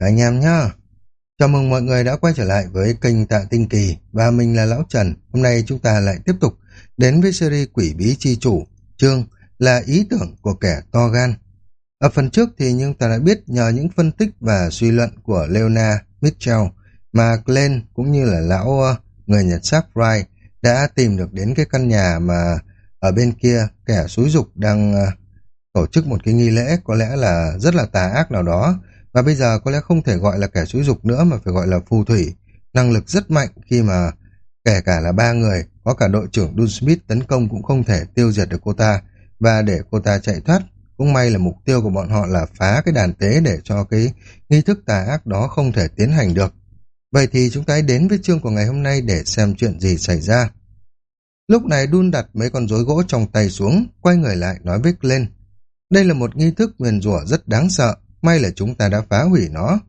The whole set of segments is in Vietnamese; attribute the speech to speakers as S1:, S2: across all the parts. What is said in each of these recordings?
S1: anh em nhá. Chào mừng mọi người đã quay trở lại với kênh Tạ Tinh Kỳ và mình là Lão Trần. Hôm nay chúng ta lại tiếp tục đến với series Quỷ Bí Chi Chủ, chương là ý tưởng của kẻ to gan. Ở phần trước thì nhưng ta đã biết nhờ những phân tích và suy luận của Leona Mitchell mà Glenn cũng như là lão ờ, người Nhật xác Wright đã tìm được đến cái căn nhà mà ở bên kia kẻ xúi dục đang ờ, tổ chức một cái nghi lễ có lẽ là rất là tà ác nào đó và bây giờ có lẽ không thể gọi là kẻ xúi dục nữa mà phải gọi là phù thủy. Năng lực rất mạnh khi mà kể cả là ba người, có cả đội trưởng Dun Smith tấn công cũng không thể tiêu diệt được cô ta. Và để cô ta chạy thoát, cũng may là mục tiêu của bọn họ là phá cái đàn tế để cho cái nghi thức tà ác đó không thể tiến hành được. Vậy thì chúng ta hãy đến với chương của ngày hôm nay để xem chuyện gì xảy ra. Lúc này Dun đặt mấy con rối gỗ trong tay xuống, quay người lại nói với lên Đây là một nghi thức nguyền rủa rất đáng sợ, may là chúng ta đã phá hủy nó.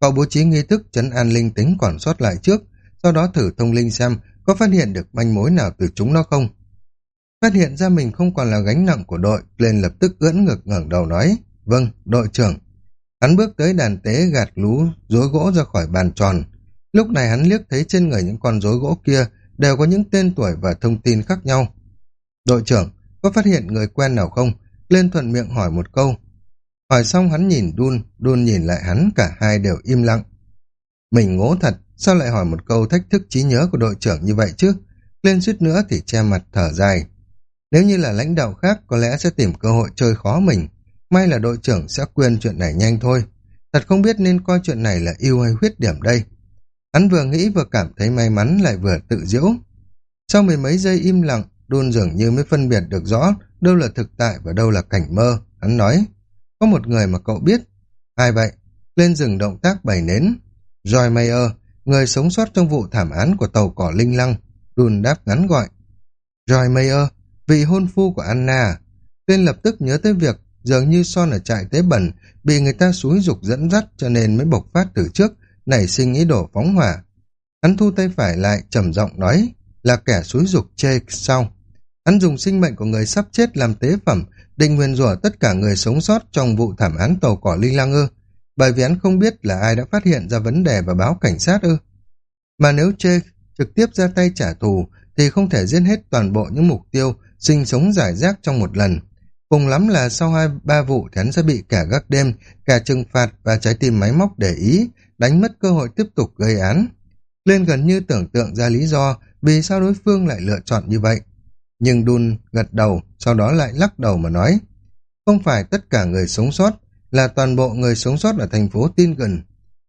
S1: Cậu bố trí nghi thức chấn an linh tính còn sót lại trước, sau đó thử thông linh xem có phát hiện được manh mối nào từ chúng nó không. Phát hiện ra mình không còn là gánh nặng của đội, lên lập tức ưỡn ngực ngẩng đầu nói, vâng, đội trưởng. Hắn bước tới đàn tế gạt lú rối gỗ ra khỏi bàn tròn. Lúc này hắn liếc thấy trên người những con rối gỗ kia đều có những tên tuổi và thông tin khác nhau. Đội trưởng, có phát hiện người quen nào không? Lên thuận miệng hỏi một câu, Hỏi xong hắn nhìn Đun, Đun nhìn lại hắn, cả hai đều im lặng. Mình ngố thật, sao lại hỏi một câu thách thức trí nhớ của đội trưởng như vậy chứ? Lên suýt nữa thì che mặt thở dài. Nếu như là lãnh đạo khác có lẽ sẽ tìm cơ hội chơi khó mình. May là đội trưởng sẽ quên chuyện này nhanh thôi. Thật không biết nên coi chuyện này là yêu hay khuyết điểm đây. Hắn vừa nghĩ vừa cảm thấy may mắn lại vừa tự diễu. Sau mười mấy giây im lặng, Đun dường như mới phân biệt được rõ đâu là thực tại và đâu là cảnh mơ. Hắn nói, có một người mà cậu biết. Ai vậy? Lên rừng động tác bày nến. Joy Mayer, người sống sót trong vụ thảm án của tàu cỏ Linh Lăng. Đùn đáp ngắn gọi. Joy Mayer, vị hôn phu của Anna. Lên lập tức nhớ tới việc dường như Son ở trại tế bẩn bị người ta xúi dục dẫn dắt cho nên mới bộc phát từ trước, nảy sinh ý đồ phóng hỏa. Hắn thu tay phải lại, trầm giọng nói, là kẻ xúi dục chê sau. Hắn dùng sinh mệnh của người sắp chết làm tế phẩm định nguyên rủa tất cả người sống sót trong vụ thảm án tàu cỏ Linh Lang ư, bởi vì hắn không biết là ai đã phát hiện ra vấn đề và báo cảnh sát ư. Mà nếu chê trực tiếp ra tay trả thù thì không thể giết hết toàn bộ những mục tiêu sinh sống giải rác trong một lần. Cùng lắm là sau hai ba vụ thì hắn sẽ bị cả gác đêm, cả trừng phạt và trái tim máy móc để ý, đánh mất cơ hội tiếp tục gây án. Lên gần như tưởng tượng ra lý do vì sao đối phương lại lựa chọn như vậy. Nhưng Đun gật đầu, sau đó lại lắc đầu mà nói, không phải tất cả người sống sót, là toàn bộ người sống sót ở thành phố Tin gần.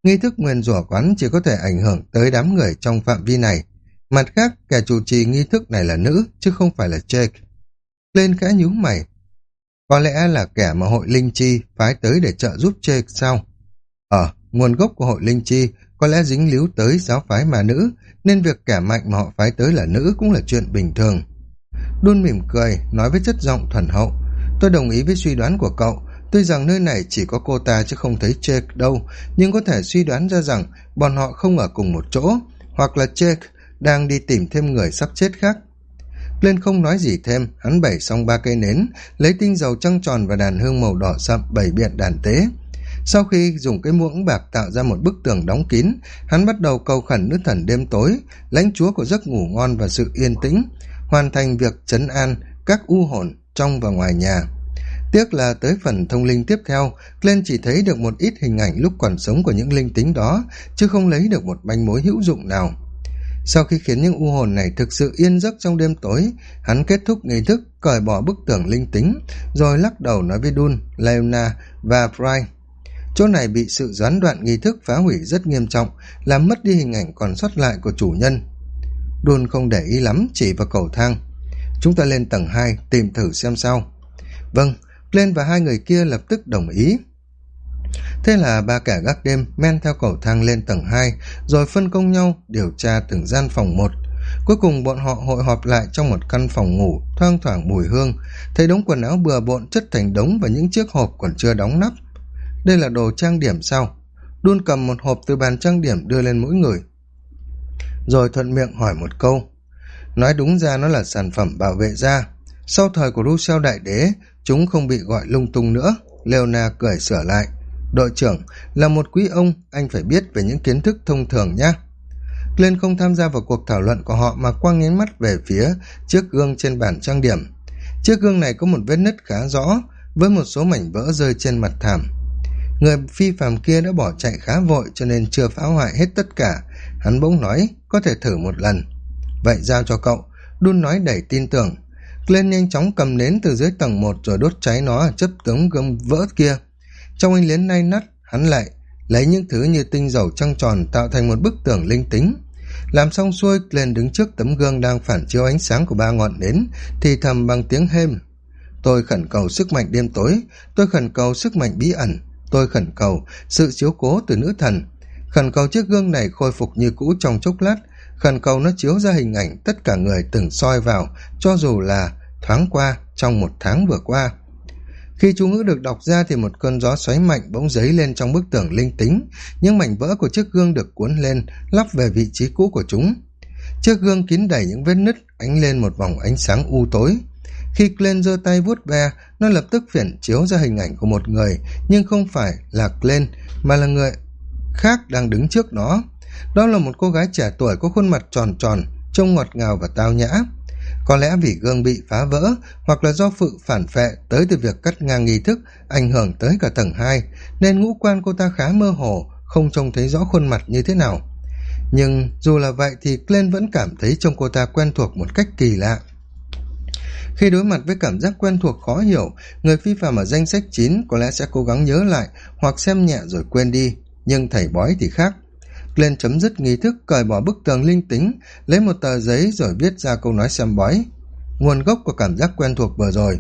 S1: Nghi thức nguyên rủa quán chỉ có thể ảnh hưởng tới đám người trong phạm vi này. Mặt khác, kẻ chủ trì nghi thức này là nữ, chứ không phải là Jake. Lên khẽ nhíu mày. Có lẽ là kẻ mà hội Linh Chi phái tới để trợ giúp Jake sao? Ờ, nguồn gốc của hội Linh Chi có lẽ dính líu tới giáo phái mà nữ, nên việc kẻ mạnh mà họ phái tới là nữ cũng là chuyện bình thường. Đun mỉm cười, nói với chất giọng thuần hậu. Tôi đồng ý với suy đoán của cậu. Tuy rằng nơi này chỉ có cô ta chứ không thấy Jake đâu, nhưng có thể suy đoán ra rằng bọn họ không ở cùng một chỗ, hoặc là Jake đang đi tìm thêm người sắp chết khác. Lên không nói gì thêm, hắn bày xong ba cây nến, lấy tinh dầu trăng tròn và đàn hương màu đỏ sậm bày biện đàn tế. Sau khi dùng cái muỗng bạc tạo ra một bức tường đóng kín, hắn bắt đầu cầu khẩn nữ thần đêm tối, lãnh chúa của giấc ngủ ngon và sự yên tĩnh, hoàn thành việc chấn an các u hồn trong và ngoài nhà. Tiếc là tới phần thông linh tiếp theo, Glenn chỉ thấy được một ít hình ảnh lúc còn sống của những linh tính đó, chứ không lấy được một manh mối hữu dụng nào. Sau khi khiến những u hồn này thực sự yên giấc trong đêm tối, hắn kết thúc nghi thức, cởi bỏ bức tường linh tính, rồi lắc đầu nói với Dun, Leona và Fry. Chỗ này bị sự gián đoạn nghi thức phá hủy rất nghiêm trọng, làm mất đi hình ảnh còn sót lại của chủ nhân. Đun không để ý lắm, chỉ vào cầu thang. Chúng ta lên tầng hai tìm thử xem sao. Vâng, lên và hai người kia lập tức đồng ý. Thế là ba kẻ gác đêm men theo cầu thang lên tầng hai, rồi phân công nhau điều tra từng gian phòng một. Cuối cùng bọn họ hội họp lại trong một căn phòng ngủ, thoang thoảng mùi hương, thấy đống quần áo bừa bộn chất thành đống và những chiếc hộp còn chưa đóng nắp. Đây là đồ trang điểm sao? Đun cầm một hộp từ bàn trang điểm đưa lên mỗi người rồi thuận miệng hỏi một câu. Nói đúng ra nó là sản phẩm bảo vệ da. Sau thời của Russell đại đế, chúng không bị gọi lung tung nữa. Leona cười sửa lại. đội trưởng là một quý ông anh phải biết về những kiến thức thông thường nhé lên không tham gia vào cuộc thảo luận của họ mà quăng nhánh mắt về phía chiếc gương trên bàn trang điểm chiếc gương này có một vết nứt khá rõ với một số mảnh vỡ rơi trên mặt thảm người phi phàm kia đã bỏ chạy khá vội cho nên chưa phá hoại hết tất cả hắn bỗng nói, có thể thử một lần. Vậy giao cho cậu. Đun nói đầy tin tưởng. Lên nhanh chóng cầm nến từ dưới tầng một rồi đốt cháy nó ở chấp tấm gươm vỡ kia. Trong anh liến nay nắt, hắn lại lấy những thứ như tinh dầu trăng tròn tạo thành một bức tường linh tính. Làm xong xuôi lên đứng trước tấm gương đang phản chiếu ánh sáng của ba ngọn nến, thì thầm bằng tiếng hêm. Tôi khẩn cầu sức mạnh đêm tối, tôi khẩn cầu sức mạnh bí ẩn, tôi khẩn cầu sự chiếu cố từ nữ thần khẩn cầu chiếc gương này khôi phục như cũ trong chốc lát, khẩn cầu nó chiếu ra hình ảnh tất cả người từng soi vào, cho dù là thoáng qua, trong một tháng vừa qua. Khi chú ngữ được đọc ra thì một cơn gió xoáy mạnh bỗng dấy lên trong bức tường linh tính, những mảnh vỡ của chiếc gương được cuốn lên, lắp về vị trí cũ của chúng. Chiếc gương kín đầy những vết nứt, ánh lên một vòng ánh sáng u tối. Khi Glenn giơ tay vuốt ve, nó lập tức phiển chiếu ra hình ảnh của một người, nhưng không phải là Glenn, mà là người khác đang đứng trước nó đó là một cô gái trẻ tuổi có khuôn mặt tròn tròn, trông ngọt ngào và tao nhã. Có lẽ vì gương bị phá vỡ, hoặc là do phự phản phệ tới từ việc cắt ngang nghi thức, ảnh hưởng tới cả tầng hai, nên ngũ quan cô ta khá mơ hồ, không trông thấy rõ khuôn mặt như thế nào. Nhưng dù là vậy thì glenn vẫn cảm thấy trông cô ta quen thuộc một cách kỳ lạ. Khi đối mặt với cảm giác quen thuộc khó hiểu, người phi phạm ở danh sách chín có lẽ sẽ cố gắng nhớ lại hoặc xem nhẹ rồi quên đi nhưng thầy bói thì khác. Lên chấm dứt nghi thức, cởi bỏ bức tường linh tính, lấy một tờ giấy rồi viết ra câu nói xem bói. Nguồn gốc của cảm giác quen thuộc vừa rồi.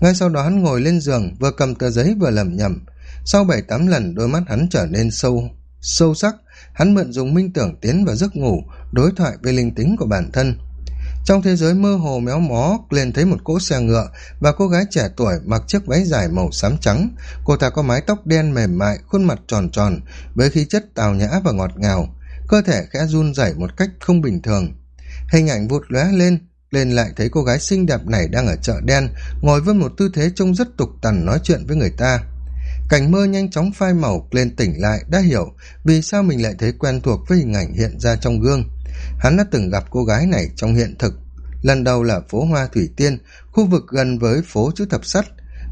S1: Ngay sau đó hắn ngồi lên giường, vừa cầm tờ giấy vừa lẩm nhẩm. Sau bảy tám lần, đôi mắt hắn trở nên sâu sâu sắc. Hắn mượn dùng minh tưởng tiến vào giấc ngủ, đối thoại với linh tính của bản thân trong thế giới mơ hồ méo mó liền thấy một cỗ xe ngựa và cô gái trẻ tuổi mặc chiếc váy dài màu xám trắng. Cô ta có mái tóc đen mềm mại, khuôn mặt tròn tròn, với khí chất tào nhã và ngọt ngào. Cơ thể khẽ run rẩy một cách không bình thường. Hình ảnh vụt lóe lên lên lại thấy cô gái xinh đẹp này đang ở chợ đen, ngồi với một tư thế trông rất tục tằn nói chuyện với người ta. Cảnh mơ nhanh chóng phai màu lên tỉnh lại, đã hiểu vì sao mình lại thấy quen thuộc với hình ảnh hiện ra trong gương hắn đã từng gặp cô gái này trong hiện thực. Lần đầu là phố hoa thủy tiên, khu vực gần với phố chữ thập sắt,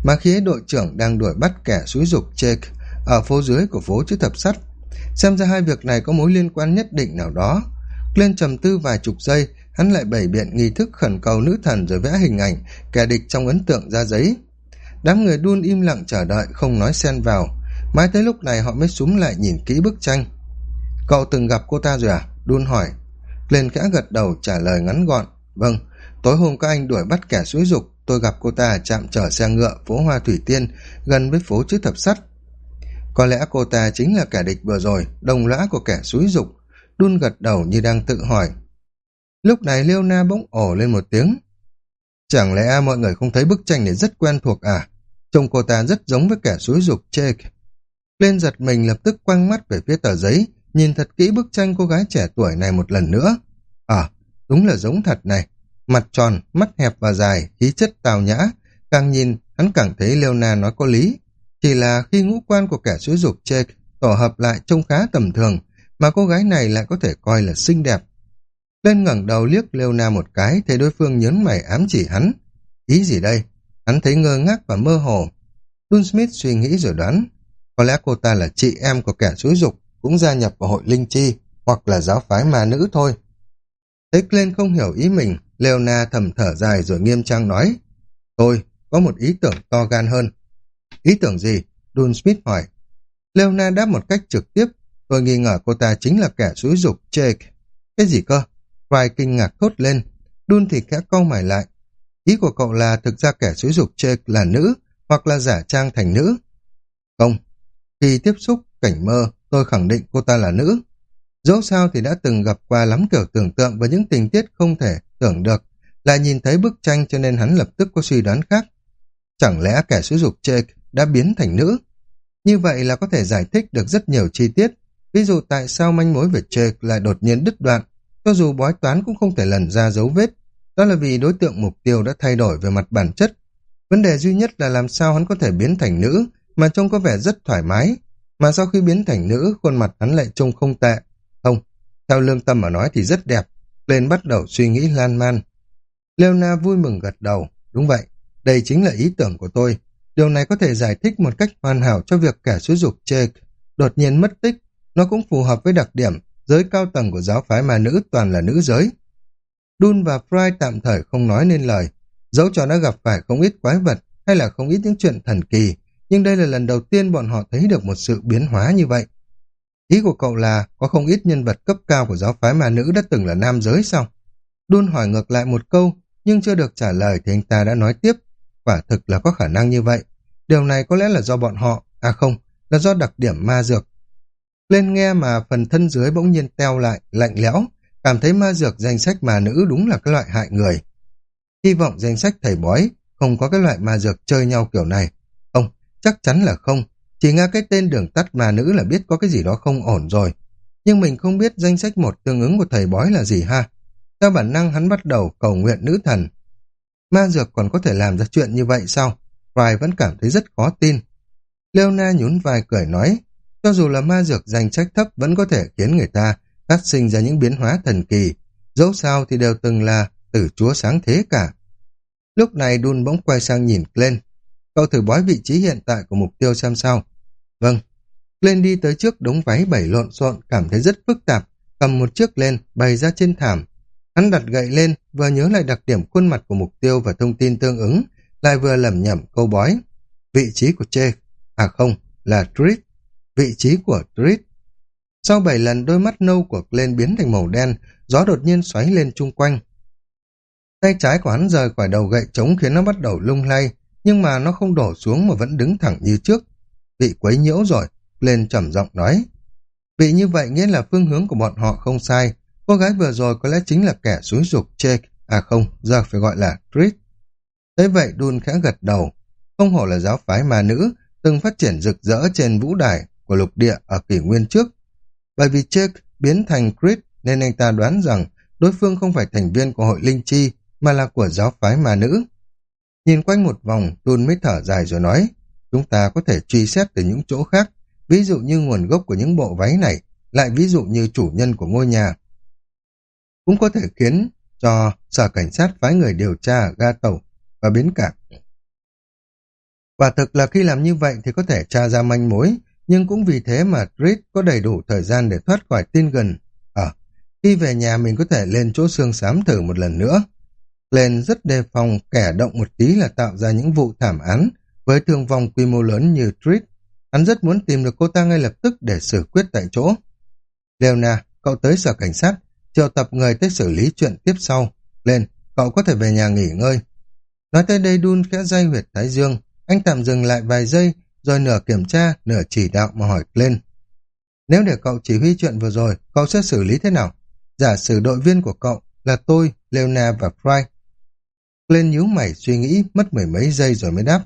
S1: mà khi ấy đội trưởng đang đuổi bắt kẻ xúi dục jake ở phố dưới của phố chữ thập sắt. Xem ra hai việc này có mối liên quan nhất định nào đó. Lên trầm tư vài chục giây, hắn lại bày biện nghi thức khẩn cầu nữ thần rồi vẽ hình ảnh, kẻ địch trong ấn tượng ra giấy. Đám người đun im lặng chờ đợi, không nói xen vào. Mãi tới lúc này họ mới súng lại nhìn kỹ bức tranh. Cậu từng gặp cô ta rồi à? Đun hỏi lên khẽ gật đầu trả lời ngắn gọn vâng tối hôm các anh đuổi bắt kẻ xúi dục, tôi gặp cô ta chạm chở xe ngựa phố hoa thủy tiên gần với phố chữ thập sắt. Có lẽ cô ta chính là kẻ địch vừa rồi, đồng lõa của kẻ xúi dục. Đun gật đầu như đang tự hỏi. Lúc này liêu na bỗng ổ lên một tiếng. Chẳng lẽ mọi người không thấy bức tranh này rất quen thuộc à? Trông cô ta rất giống với kẻ xúi dục, chê lên giật mình lập tức quăng mắt về phía tờ giấy nhìn thật kỹ bức tranh cô gái trẻ tuổi này một lần nữa. À đúng là giống thật này. Mặt tròn, mắt hẹp và dài, khí chất tào nhã. Càng nhìn, hắn càng thấy leona nói có lý. Chỉ là khi ngũ quan của kẻ suối dục chê tổ hợp lại trông khá tầm thường, mà cô gái này lại có thể coi là xinh đẹp. Lên ngẩng đầu liếc leona một cái, thấy đối phương nhớn mày ám chỉ hắn. Ý gì đây? Hắn thấy ngơ ngác và mơ hồ. Dun Smith suy nghĩ rồi đoán, có lẽ cô ta là chị em của kẻ xúi dục cũng gia nhập vào hội linh chi hoặc là giáo phái ma nữ thôi. Thấy lên không hiểu ý mình, leona thầm thở dài rồi nghiêm trang nói, tôi có một ý tưởng to gan hơn. Ý tưởng gì? Dun smith hỏi. Leona đáp một cách trực tiếp, tôi nghi ngờ cô ta chính là kẻ xúi dục jake. Cái gì cơ? Fry kinh ngạc thốt lên. Dun thì khẽ câu mày lại. Ý của cậu là thực ra kẻ xúi dục jake là nữ hoặc là giả trang thành nữ? Không. Khi tiếp xúc cảnh mơ tôi khẳng định cô ta là nữ. Dẫu sao thì đã từng gặp qua lắm kiểu tưởng tượng và những tình tiết không thể tưởng được, lại nhìn thấy bức tranh cho nên hắn lập tức có suy đoán khác. Chẳng lẽ kẻ sử dụng Jake đã biến thành nữ? Như vậy là có thể giải thích được rất nhiều chi tiết. Ví dụ tại sao manh mối về Jake lại đột nhiên đứt đoạn, cho dù bói toán cũng không thể lần ra dấu vết. Đó là vì đối tượng mục tiêu đã thay đổi về mặt bản chất. Vấn đề duy nhất là làm sao hắn có thể biến thành nữ mà trông có vẻ rất thoải mái. Mà sau khi biến thành nữ, khuôn mặt hắn lại trông không tệ. Không, theo lương tâm mà nói thì rất đẹp. Lên bắt đầu suy nghĩ lan man. Leona vui mừng gật đầu. Đúng vậy, đây chính là ý tưởng của tôi. Điều này có thể giải thích một cách hoàn hảo cho việc kẻ xúi dục Jake đột nhiên mất tích. Nó cũng phù hợp với đặc điểm giới cao tầng của giáo phái mà nữ toàn là nữ giới. Dun và Fry tạm thời không nói nên lời. Dẫu cho nó gặp phải không ít quái vật hay là không ít những chuyện thần kỳ, nhưng đây là lần đầu tiên bọn họ thấy được một sự biến hóa như vậy. Ý của cậu là có không ít nhân vật cấp cao của giáo phái mà nữ đã từng là nam giới sao? Đun hỏi ngược lại một câu, nhưng chưa được trả lời thì anh ta đã nói tiếp. Quả thực là có khả năng như vậy. Điều này có lẽ là do bọn họ, à không, là do đặc điểm ma dược. Lên nghe mà phần thân dưới bỗng nhiên teo lại, lạnh lẽo, cảm thấy ma dược danh sách mà nữ đúng là cái loại hại người. Hy vọng danh sách thầy bói không có cái loại ma dược chơi nhau kiểu này. Chắc chắn là không. Chỉ nghe cái tên đường tắt mà nữ là biết có cái gì đó không ổn rồi. Nhưng mình không biết danh sách một tương ứng của thầy bói là gì ha. Theo bản năng hắn bắt đầu cầu nguyện nữ thần. Ma dược còn có thể làm ra chuyện như vậy sao? Fry vẫn cảm thấy rất khó tin. Leona nhún vai cười nói, cho dù là ma dược danh sách thấp vẫn có thể khiến người ta phát sinh ra những biến hóa thần kỳ, dẫu sao thì đều từng là tử chúa sáng thế cả. Lúc này Đun bỗng quay sang nhìn lên. Cậu thử bói vị trí hiện tại của mục tiêu xem sao. Vâng. lên đi tới trước đống váy bảy lộn xộn, cảm thấy rất phức tạp, cầm một chiếc lên, bày ra trên thảm. Hắn đặt gậy lên, vừa nhớ lại đặc điểm khuôn mặt của mục tiêu và thông tin tương ứng, lại vừa lẩm nhẩm câu bói. Vị trí của Chê, à không, là Trit. Vị trí của Trit. Sau bảy lần đôi mắt nâu của Glenn biến thành màu đen, gió đột nhiên xoáy lên chung quanh. Tay trái của hắn rời khỏi đầu gậy trống khiến nó bắt đầu lung lay, nhưng mà nó không đổ xuống mà vẫn đứng thẳng như trước. Bị quấy nhiễu rồi, lên trầm giọng nói. Bị như vậy nghĩa là phương hướng của bọn họ không sai. Cô gái vừa rồi có lẽ chính là kẻ xúi dục Jake, à không, giờ phải gọi là Chris Thế vậy đun khẽ gật đầu. Không hổ là giáo phái mà nữ, từng phát triển rực rỡ trên vũ đài của lục địa ở kỷ nguyên trước. Bởi vì Jake biến thành Chris nên anh ta đoán rằng đối phương không phải thành viên của hội linh chi mà là của giáo phái mà nữ. Nhìn quanh một vòng, tuôn mới thở dài rồi nói, chúng ta có thể truy xét từ những chỗ khác, ví dụ như nguồn gốc của những bộ váy này, lại ví dụ như chủ nhân của ngôi nhà. Cũng có thể khiến cho sở cảnh sát phái người điều tra ga tàu và bến cảng. Quả thực là khi làm như vậy thì có thể tra ra manh mối, nhưng cũng vì thế mà Trit có đầy đủ thời gian để thoát khỏi tin gần. Ờ, à, khi về nhà mình có thể lên chỗ xương xám thử một lần nữa. Lên rất đề phòng kẻ động một tí là tạo ra những vụ thảm án với thương vong quy mô lớn như Trit. Hắn rất muốn tìm được cô ta ngay lập tức để xử quyết tại chỗ. Leona, cậu tới sở cảnh sát, triệu tập người tới xử lý chuyện tiếp sau. Lên, cậu có thể về nhà nghỉ ngơi. Nói tới đây đun khẽ dây huyệt thái dương, anh tạm dừng lại vài giây, rồi nửa kiểm tra, nửa chỉ đạo mà hỏi lên. Nếu để cậu chỉ huy chuyện vừa rồi, cậu sẽ xử lý thế nào? Giả sử đội viên của cậu là tôi, Leona và Fry. Lên nhíu mày suy nghĩ mất mười mấy giây rồi mới đáp.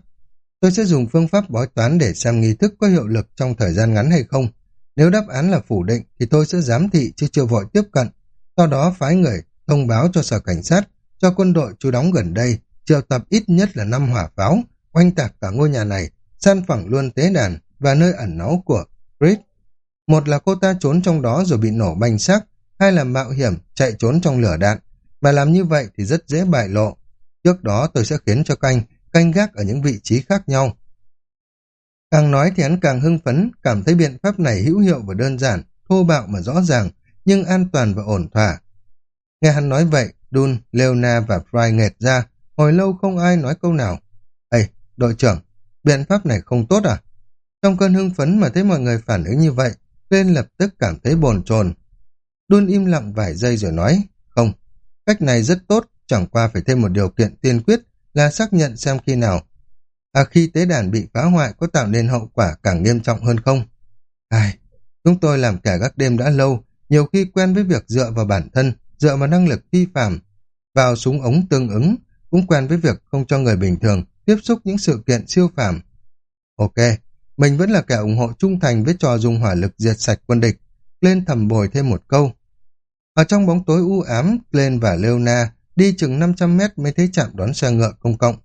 S1: Tôi sẽ dùng phương pháp bói toán để xem nghi thức có hiệu lực trong thời gian ngắn hay không. Nếu đáp án là phủ định thì tôi sẽ giám thị chứ chưa vội tiếp cận. Sau đó phái người thông báo cho sở cảnh sát, cho quân đội chú đóng gần đây, triệu tập ít nhất là năm hỏa pháo, oanh tạc cả ngôi nhà này, san phẳng luôn tế đàn và nơi ẩn náu của Chris. Một là cô ta trốn trong đó rồi bị nổ banh xác, hai là mạo hiểm chạy trốn trong lửa đạn. mà làm như vậy thì rất dễ bại lộ. Trước đó tôi sẽ khiến cho canh, canh gác ở những vị trí khác nhau. Càng nói thì hắn càng hưng phấn, cảm thấy biện pháp này hữu hiệu và đơn giản, thô bạo mà rõ ràng, nhưng an toàn và ổn thỏa. Nghe hắn nói vậy, Dun, Leona và Fry nghẹt ra, hồi lâu không ai nói câu nào. Ê, đội trưởng, biện pháp này không tốt à? Trong cơn hưng phấn mà thấy mọi người phản ứng như vậy, lên lập tức cảm thấy bồn chồn. Đun im lặng vài giây rồi nói, không, cách này rất tốt, chẳng qua phải thêm một điều kiện tiên quyết là xác nhận xem khi nào. À khi tế đàn bị phá hoại có tạo nên hậu quả càng nghiêm trọng hơn không? Ai, chúng tôi làm kẻ gác đêm đã lâu, nhiều khi quen với việc dựa vào bản thân, dựa vào năng lực phi phạm, vào súng ống tương ứng, cũng quen với việc không cho người bình thường tiếp xúc những sự kiện siêu phàm. Ok, mình vẫn là kẻ ủng hộ trung thành với trò dùng hỏa lực diệt sạch quân địch, lên thầm bồi thêm một câu. Ở trong bóng tối u ám, lên và Leona đi chừng 500 mét mới thấy chạm đón xe ngựa công cộng.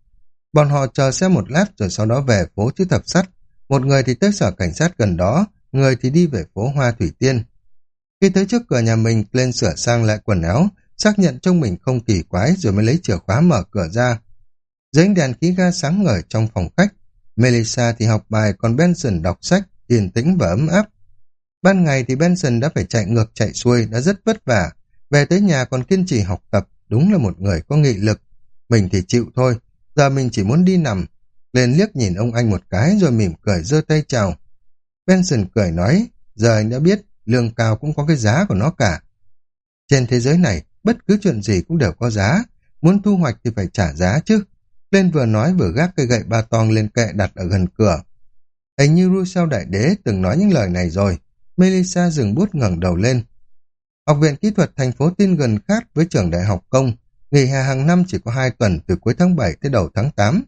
S1: Bọn họ chờ xe một lát rồi sau đó về phố chữ thập sắt. Một người thì tới sở cảnh sát gần đó, người thì đi về phố Hoa Thủy Tiên. Khi tới trước cửa nhà mình, lên sửa sang lại quần áo, xác nhận trong mình không kỳ quái rồi mới lấy chìa khóa mở cửa ra. Dưới ánh đèn khí ga sáng ngời trong phòng khách, Melissa thì học bài còn Benson đọc sách, yên tĩnh và ấm áp. Ban ngày thì Benson đã phải chạy ngược chạy xuôi, đã rất vất vả. Về tới nhà còn kiên trì học tập, đúng là một người có nghị lực. Mình thì chịu thôi, giờ mình chỉ muốn đi nằm. Lên liếc nhìn ông anh một cái rồi mỉm cười giơ tay chào. Benson cười nói, giờ anh đã biết, lương cao cũng có cái giá của nó cả. Trên thế giới này, bất cứ chuyện gì cũng đều có giá. Muốn thu hoạch thì phải trả giá chứ. Lên vừa nói vừa gác cây gậy ba tong lên kệ đặt ở gần cửa. Hình như Rousseau Đại Đế từng nói những lời này rồi. Melissa dừng bút ngẩng đầu lên. Học viện kỹ thuật thành phố tin gần khác với trường đại học công. Nghỉ hè hàng năm chỉ có hai tuần từ cuối tháng 7 tới đầu tháng 8.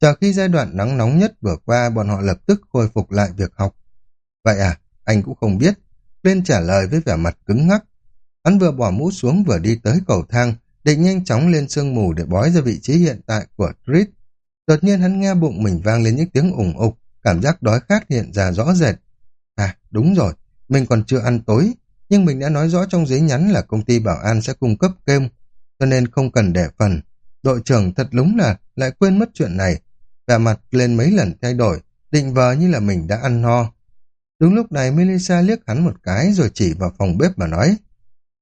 S1: Chờ khi giai đoạn nắng nóng nhất vừa qua, bọn họ lập tức khôi phục lại việc học. Vậy à, anh cũng không biết. Lên trả lời với vẻ mặt cứng ngắc. Hắn vừa bỏ mũ xuống vừa đi tới cầu thang, định nhanh chóng lên sương mù để bói ra vị trí hiện tại của Trit. Đột nhiên hắn nghe bụng mình vang lên những tiếng ủng ục, cảm giác đói khát hiện ra rõ rệt. À, đúng rồi, mình còn chưa ăn tối, nhưng mình đã nói rõ trong giấy nhắn là công ty bảo an sẽ cung cấp kem, cho nên không cần để phần. Đội trưởng thật đúng là lại quên mất chuyện này. Vẻ mặt lên mấy lần thay đổi, định vờ như là mình đã ăn no. Đúng lúc này Melissa liếc hắn một cái rồi chỉ vào phòng bếp mà nói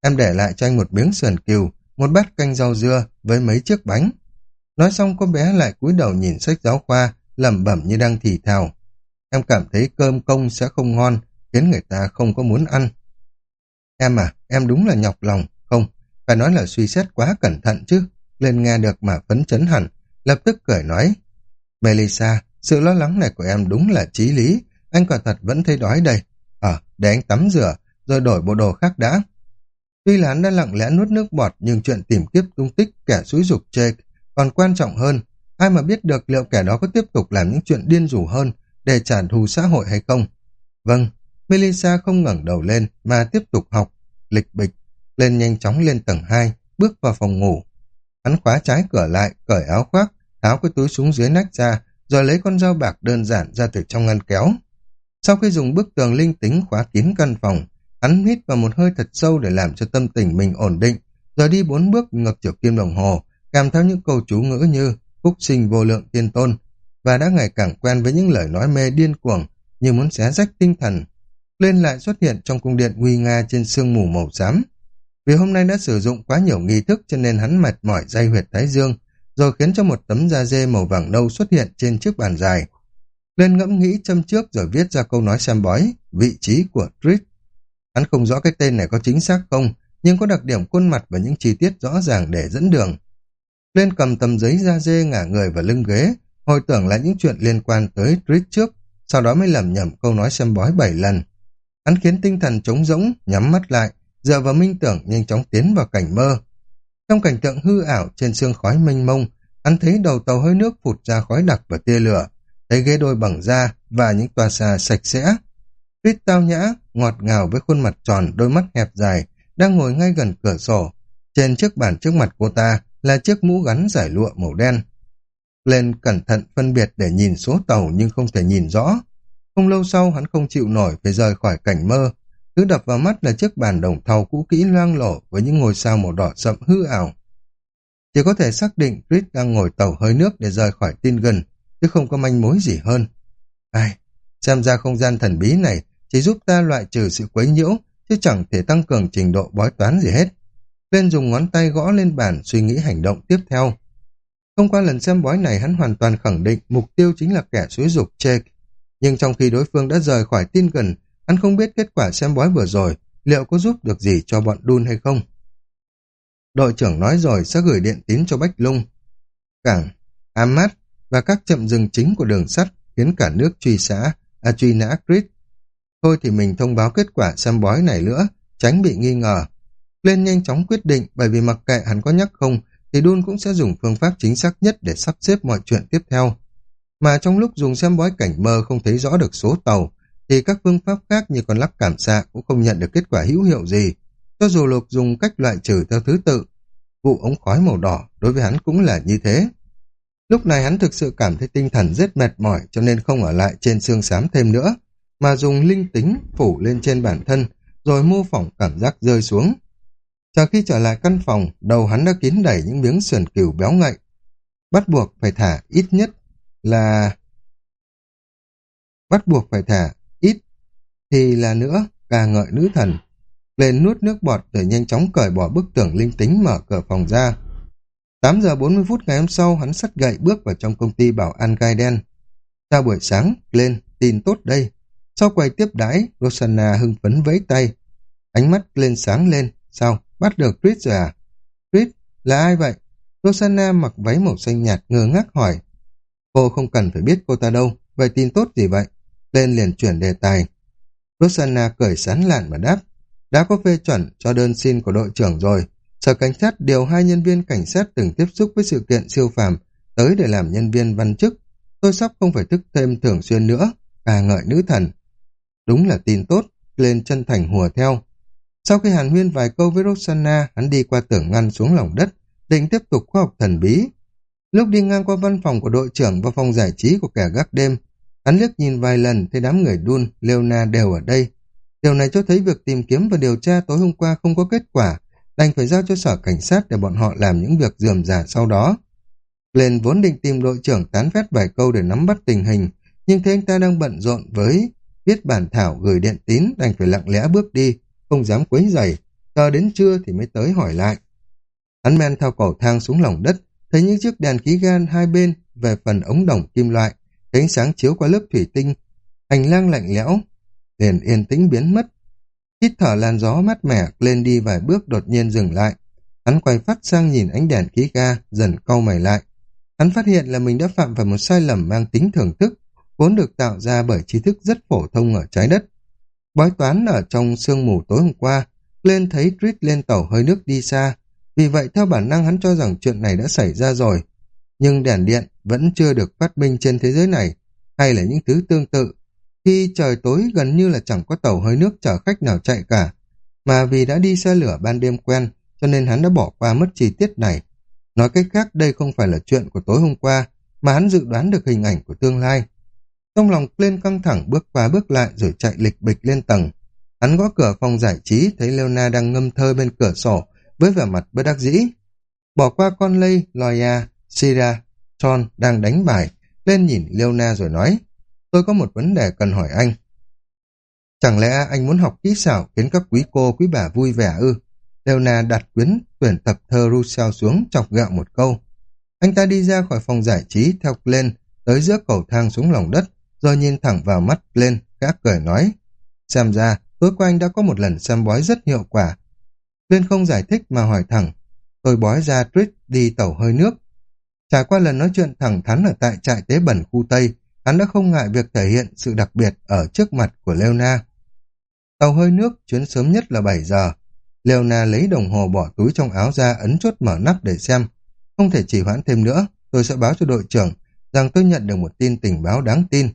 S1: Em để lại cho anh một miếng sườn cừu, một bát canh rau dưa với mấy chiếc bánh. Nói xong cô bé lại cúi đầu nhìn sách giáo khoa, lẩm bẩm như đang thì thào. Em cảm thấy cơm công sẽ không ngon, khiến người ta không có muốn ăn. Em à, em đúng là nhọc lòng, không, phải nói là suy xét quá cẩn thận chứ. Lên nghe được mà phấn chấn hẳn, lập tức cười nói. Melissa, sự lo lắng này của em đúng là trí lý, anh quả thật vẫn thấy đói đây. Ờ, để anh tắm rửa, rồi đổi bộ đồ khác đã. Tuy là hắn đã lặng lẽ nuốt nước bọt nhưng chuyện tìm kiếp tung tích kẻ xúi dục Jake còn quan trọng hơn. Ai mà biết được liệu kẻ đó có tiếp tục làm những chuyện điên rủ hơn để trả thù xã hội hay không? Vâng, Melissa không ngẩng đầu lên mà tiếp tục học, lịch bịch, lên nhanh chóng lên tầng 2, bước vào phòng ngủ. Hắn khóa trái cửa lại, cởi áo khoác, tháo cái túi súng dưới nách ra, rồi lấy con dao bạc đơn giản ra từ trong ngăn kéo. Sau khi dùng bức tường linh tính khóa kín căn phòng, Hắn hít vào một hơi thật sâu để làm cho tâm tình mình ổn định, rồi đi bốn bước ngược chiều kim đồng hồ, kèm theo những câu chú ngữ như phúc sinh vô lượng tiên tôn, và đã ngày càng quen với những lời nói mê điên cuồng, như muốn xé rách tinh thần. Lên lại xuất hiện trong cung điện nguy nga trên sương mù màu xám. Vì hôm nay đã sử dụng quá nhiều nghi thức cho nên hắn mệt mỏi dây huyệt thái dương, rồi khiến cho một tấm da dê màu vàng nâu xuất hiện trên chiếc bàn dài. Lên ngẫm nghĩ châm trước rồi viết ra câu nói xem bói, vị trí của Trish. Hắn không rõ cái tên này có chính xác không, nhưng có đặc điểm khuôn mặt và những chi tiết rõ ràng để dẫn đường. Lên cầm tầm giấy da dê ngả người vào lưng ghế, hồi tưởng lại những chuyện liên quan tới Trish trước, sau đó mới lầm nhầm câu nói xem bói bảy lần. Hắn khiến tinh thần trống rỗng, nhắm mắt lại, dựa vào minh tưởng nhanh chóng tiến vào cảnh mơ. Trong cảnh tượng hư ảo trên sương khói mênh mông, hắn thấy đầu tàu hơi nước phụt ra khói đặc và tia lửa, thấy ghế đôi bằng da và những tòa xà sạch sẽ. Tuyết tao nhã, ngọt ngào với khuôn mặt tròn, đôi mắt hẹp dài, đang ngồi ngay gần cửa sổ. Trên chiếc bàn trước mặt cô ta là chiếc mũ gắn giải lụa màu đen. Lên cẩn thận phân biệt để nhìn số tàu nhưng không thể nhìn rõ. Không lâu sau hắn không chịu nổi phải rời khỏi cảnh mơ. Thứ đập vào mắt là chiếc bàn đồng thau cũ kỹ loang lổ với những ngôi sao màu đỏ sậm hư ảo. Chỉ có thể xác định Chris đang ngồi tàu hơi nước để rời khỏi tin gần, chứ không có manh mối gì hơn. Ai, xem ra không gian thần bí này chỉ giúp ta loại trừ sự quấy nhiễu, chứ chẳng thể tăng cường trình độ bói toán gì hết. Lên dùng ngón tay gõ lên bàn suy nghĩ hành động tiếp theo. Thông qua lần xem bói này hắn hoàn toàn khẳng định mục tiêu chính là kẻ suối dục Jake. Nhưng trong khi đối phương đã rời khỏi tin gần, hắn không biết kết quả xem bói vừa rồi liệu có giúp được gì cho bọn đun hay không. Đội trưởng nói rồi sẽ gửi điện tín cho Bách Lung. Cảng, Amat và các chậm dừng chính của đường sắt khiến cả nước truy xã, à, truy nã Chris Thôi thì mình thông báo kết quả xem bói này nữa, tránh bị nghi ngờ. Lên nhanh chóng quyết định bởi vì mặc kệ hắn có nhắc không, thì Đun cũng sẽ dùng phương pháp chính xác nhất để sắp xếp mọi chuyện tiếp theo. Mà trong lúc dùng xem bói cảnh mơ không thấy rõ được số tàu, thì các phương pháp khác như con lắc cảm xạ cũng không nhận được kết quả hữu hiệu gì. Cho dù Lục dùng cách loại trừ theo thứ tự, vụ ống khói màu đỏ đối với hắn cũng là như thế. Lúc này hắn thực sự cảm thấy tinh thần rất mệt mỏi cho nên không ở lại trên xương xám thêm nữa mà dùng linh tính phủ lên trên bản thân, rồi mô phỏng cảm giác rơi xuống. Chờ khi trở lại căn phòng, đầu hắn đã kín đầy những miếng sườn cừu béo ngậy. Bắt buộc phải thả ít nhất là... Bắt buộc phải thả ít thì là nữa ca ngợi nữ thần. Lên nuốt nước bọt rồi nhanh chóng cởi bỏ bức tường linh tính mở cửa phòng ra. 8 giờ 40 phút ngày hôm sau, hắn sắt gậy bước vào trong công ty bảo an gai đen. ra buổi sáng, lên, tin tốt đây. Sau quay tiếp đãi, Rosanna hưng phấn vẫy tay. Ánh mắt lên sáng lên. Sao, bắt được tuyết rồi à? tuyết là ai vậy? Rosanna mặc váy màu xanh nhạt ngơ ngác hỏi. Cô không cần phải biết cô ta đâu, vậy tin tốt gì vậy? Lên liền chuyển đề tài. Rosanna cười sán lạn mà đáp. Đã có phê chuẩn cho đơn xin của đội trưởng rồi. Sở cảnh sát điều hai nhân viên cảnh sát từng tiếp xúc với sự kiện siêu phàm tới để làm nhân viên văn chức. Tôi sắp không phải thức thêm thường xuyên nữa, ca ngợi nữ thần. Đúng là tin tốt, lên chân thành hùa theo. Sau khi hàn huyên vài câu với Rosanna, hắn đi qua tưởng ngăn xuống lòng đất, định tiếp tục khoa học thần bí. Lúc đi ngang qua văn phòng của đội trưởng và phòng giải trí của kẻ gác đêm, hắn liếc nhìn vài lần thấy đám người đun, Leona đều ở đây. Điều này cho thấy việc tìm kiếm và điều tra tối hôm qua không có kết quả, đành phải giao cho sở cảnh sát để bọn họ làm những việc dườm giả sau đó. Lên vốn định tìm đội trưởng tán phét vài câu để nắm bắt tình hình, nhưng thấy anh ta đang bận rộn với viết bản thảo gửi điện tín đành phải lặng lẽ bước đi, không dám quấy rầy, chờ đến trưa thì mới tới hỏi lại. Hắn men theo cầu thang xuống lòng đất, thấy những chiếc đèn khí gan hai bên về phần ống đồng kim loại, ánh sáng chiếu qua lớp thủy tinh, hành lang lạnh lẽo, liền yên tĩnh biến mất. Hít thở làn gió mát mẻ lên đi vài bước đột nhiên dừng lại. Hắn quay phát sang nhìn ánh đèn khí ga, dần cau mày lại. Hắn phát hiện là mình đã phạm phải một sai lầm mang tính thưởng thức, vốn được tạo ra bởi trí thức rất phổ thông ở trái đất. Bói toán ở trong sương mù tối hôm qua, lên thấy Trit lên tàu hơi nước đi xa, vì vậy theo bản năng hắn cho rằng chuyện này đã xảy ra rồi. Nhưng đèn điện vẫn chưa được phát minh trên thế giới này, hay là những thứ tương tự. Khi trời tối gần như là chẳng có tàu hơi nước chở khách nào chạy cả, mà vì đã đi xe lửa ban đêm quen, cho nên hắn đã bỏ qua mất chi tiết này. Nói cách khác đây không phải là chuyện của tối hôm qua, mà hắn dự đoán được hình ảnh của tương lai. Trong lòng lên căng thẳng bước qua bước lại rồi chạy lịch bịch lên tầng. Hắn gõ cửa phòng giải trí thấy Leona đang ngâm thơ bên cửa sổ với vẻ mặt bất đắc dĩ. Bỏ qua con lây, Loya, Sira, Son đang đánh bài, lên nhìn Leona rồi nói tôi có một vấn đề cần hỏi anh. Chẳng lẽ anh muốn học kỹ xảo khiến các quý cô quý bà vui vẻ ư? Leona đặt quyến tuyển tập thơ Rousseau xuống chọc gạo một câu. Anh ta đi ra khỏi phòng giải trí theo lên tới giữa cầu thang xuống lòng đất, rồi nhìn thẳng vào mắt lên, gã cười nói. Xem ra, tối qua anh đã có một lần xem bói rất hiệu quả. Lên không giải thích mà hỏi thẳng. Tôi bói ra Trish đi tàu hơi nước. Trải qua lần nói chuyện thẳng thắn ở tại trại tế bẩn khu Tây, hắn đã không ngại việc thể hiện sự đặc biệt ở trước mặt của Leona. Tàu hơi nước chuyến sớm nhất là 7 giờ. Leona lấy đồng hồ bỏ túi trong áo ra ấn chốt mở nắp để xem. Không thể trì hoãn thêm nữa, tôi sẽ báo cho đội trưởng rằng tôi nhận được một tin tình báo đáng tin.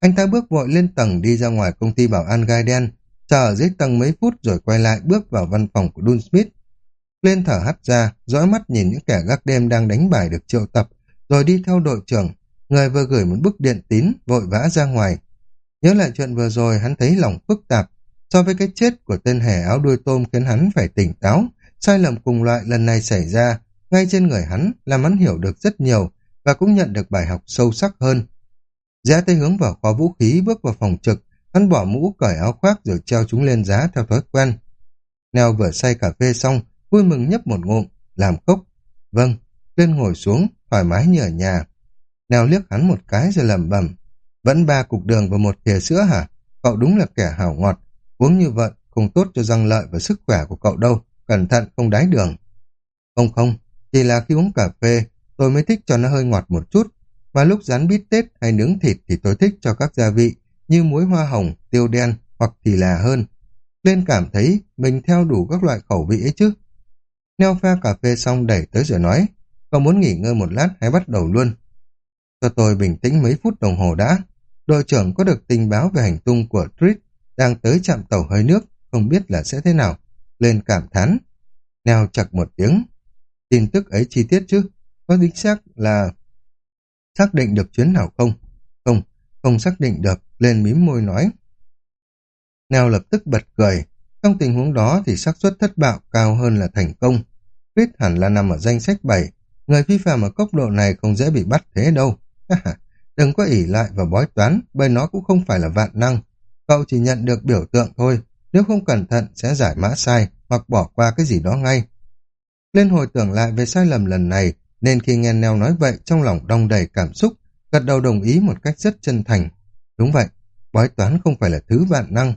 S1: Anh ta bước vội lên tầng đi ra ngoài công ty bảo an gai đen, chờ ở dưới tầng mấy phút rồi quay lại bước vào văn phòng của Dun Smith. Lên thở hắt ra, dõi mắt nhìn những kẻ gác đêm đang đánh bài được triệu tập, rồi đi theo đội trưởng, người vừa gửi một bức điện tín vội vã ra ngoài. Nhớ lại chuyện vừa rồi hắn thấy lòng phức tạp, so với cái chết của tên hẻ áo đuôi tôm khiến hắn phải tỉnh táo, sai lầm cùng loại lần này xảy ra, ngay trên người hắn làm hắn hiểu được rất nhiều và cũng nhận được bài học sâu sắc hơn. Rẽ tay hướng vào kho vũ khí bước vào phòng trực, hắn bỏ mũ cởi áo khoác rồi treo chúng lên giá theo thói quen. neo vừa say cà phê xong, vui mừng nhấp một ngụm, làm cốc. Vâng, lên ngồi xuống, thoải mái như ở nhà. neo liếc hắn một cái rồi lẩm bẩm. Vẫn ba cục đường và một thìa sữa hả? Cậu đúng là kẻ hảo ngọt. Uống như vậy không tốt cho răng lợi và sức khỏe của cậu đâu. Cẩn thận không đái đường. Không không, chỉ là khi uống cà phê, tôi mới thích cho nó hơi ngọt một chút. Và lúc rán bít tết hay nướng thịt thì tôi thích cho các gia vị như muối hoa hồng, tiêu đen hoặc thì là hơn. Lên cảm thấy mình theo đủ các loại khẩu vị ấy chứ. Neo pha cà phê xong đẩy tới rồi nói, cậu muốn nghỉ ngơi một lát hay bắt đầu luôn. Cho tôi bình tĩnh mấy phút đồng hồ đã. Đội trưởng có được tình báo về hành tung của Trit đang tới chạm tàu hơi nước, không biết là sẽ thế nào. Lên cảm thán. Neo chặt một tiếng. Tin tức ấy chi tiết chứ. Có chính xác là xác định được chuyến nào không? Không, không xác định được. Lên mím môi nói. Neo lập tức bật cười. Trong tình huống đó thì xác suất thất bạo cao hơn là thành công. quyết hẳn là nằm ở danh sách 7. Người phi phạm ở cốc độ này không dễ bị bắt thế đâu. Đừng có ỉ lại và bói toán, bởi nó cũng không phải là vạn năng. Cậu chỉ nhận được biểu tượng thôi, nếu không cẩn thận sẽ giải mã sai hoặc bỏ qua cái gì đó ngay. Lên hồi tưởng lại về sai lầm lần này, nên khi nghe Neo nói vậy trong lòng đong đầy cảm xúc, gật đầu đồng ý một cách rất chân thành. Đúng vậy, bói toán không phải là thứ vạn năng.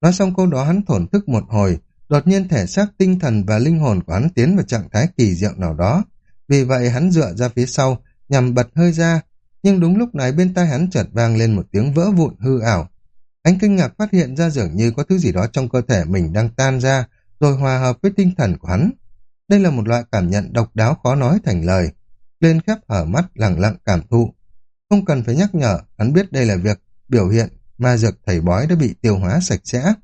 S1: Nói xong câu đó hắn thổn thức một hồi, đột nhiên thể xác tinh thần và linh hồn của hắn tiến vào trạng thái kỳ diệu nào đó. Vì vậy hắn dựa ra phía sau, nhằm bật hơi ra, nhưng đúng lúc này bên tai hắn chợt vang lên một tiếng vỡ vụn hư ảo. Anh kinh ngạc phát hiện ra dường như có thứ gì đó trong cơ thể mình đang tan ra, rồi hòa hợp với tinh thần của hắn. Đây là một loại cảm nhận độc đáo khó nói thành lời. Lên khép hở mắt lặng lặng cảm thụ. Không cần phải nhắc nhở, hắn biết đây là việc biểu hiện ma dược thầy bói đã bị tiêu hóa sạch sẽ.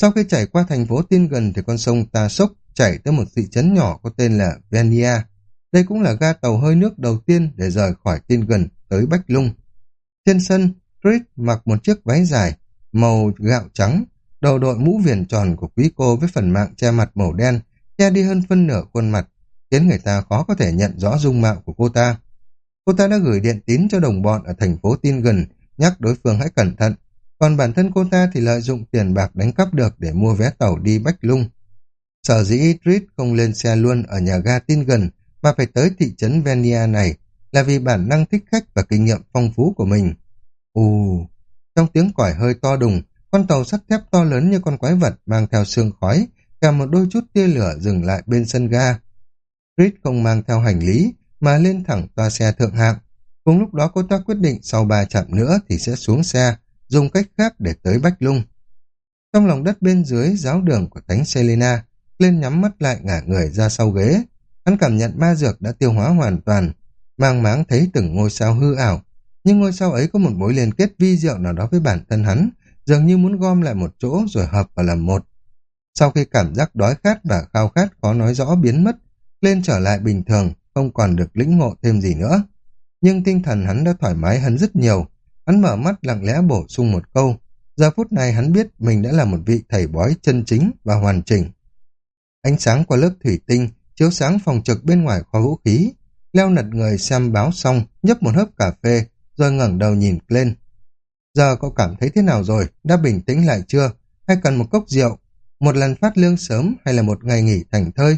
S1: Sau khi chảy qua thành phố Tiên Gần thì con sông Ta Sốc chảy tới một thị trấn nhỏ có tên là Venia. Đây cũng là ga tàu hơi nước đầu tiên để rời khỏi Tiên Gần tới Bách Lung. Trên sân, Chris mặc một chiếc váy dài, màu gạo trắng, đầu đội mũ viền tròn của quý cô với phần mạng che mặt màu đen, che đi hơn phân nửa khuôn mặt, khiến người ta khó có thể nhận rõ dung mạo của cô ta. Cô ta đã gửi điện tín cho đồng bọn ở thành phố Tiên Gần, nhắc đối phương hãy cẩn thận, còn bản thân cô ta thì lợi dụng tiền bạc đánh cắp được để mua vé tàu đi Bách Lung. Sở dĩ Idris không lên xe luôn ở nhà ga tin gần mà phải tới thị trấn Venia này là vì bản năng thích khách và kinh nghiệm phong phú của mình. Ù, trong tiếng còi hơi to đùng, con tàu sắt thép to lớn như con quái vật mang theo sương khói, cả một đôi chút tia lửa dừng lại bên sân ga. Chris không mang theo hành lý, mà lên thẳng toa xe thượng hạng. Cùng lúc đó cô ta quyết định sau ba chạm nữa thì sẽ xuống xe, dùng cách khác để tới Bách Lung. Trong lòng đất bên dưới giáo đường của Thánh Selena, lên nhắm mắt lại ngả người ra sau ghế. Hắn cảm nhận ma dược đã tiêu hóa hoàn toàn, mang máng thấy từng ngôi sao hư ảo. Nhưng ngôi sao ấy có một mối liên kết vi diệu nào đó với bản thân hắn, dường như muốn gom lại một chỗ rồi hợp và làm một. Sau khi cảm giác đói khát và khao khát khó nói rõ biến mất, lên trở lại bình thường, không còn được lĩnh ngộ thêm gì nữa. Nhưng tinh thần hắn đã thoải mái hơn rất nhiều, Hắn mở mắt lặng lẽ bổ sung một câu. Giờ phút này hắn biết mình đã là một vị thầy bói chân chính và hoàn chỉnh. Ánh sáng qua lớp thủy tinh, chiếu sáng phòng trực bên ngoài kho vũ khí. Leo nật người xem báo xong, nhấp một hớp cà phê, rồi ngẩng đầu nhìn lên. Giờ cậu cảm thấy thế nào rồi? Đã bình tĩnh lại chưa? Hay cần một cốc rượu? Một lần phát lương sớm hay là một ngày nghỉ thành thơi?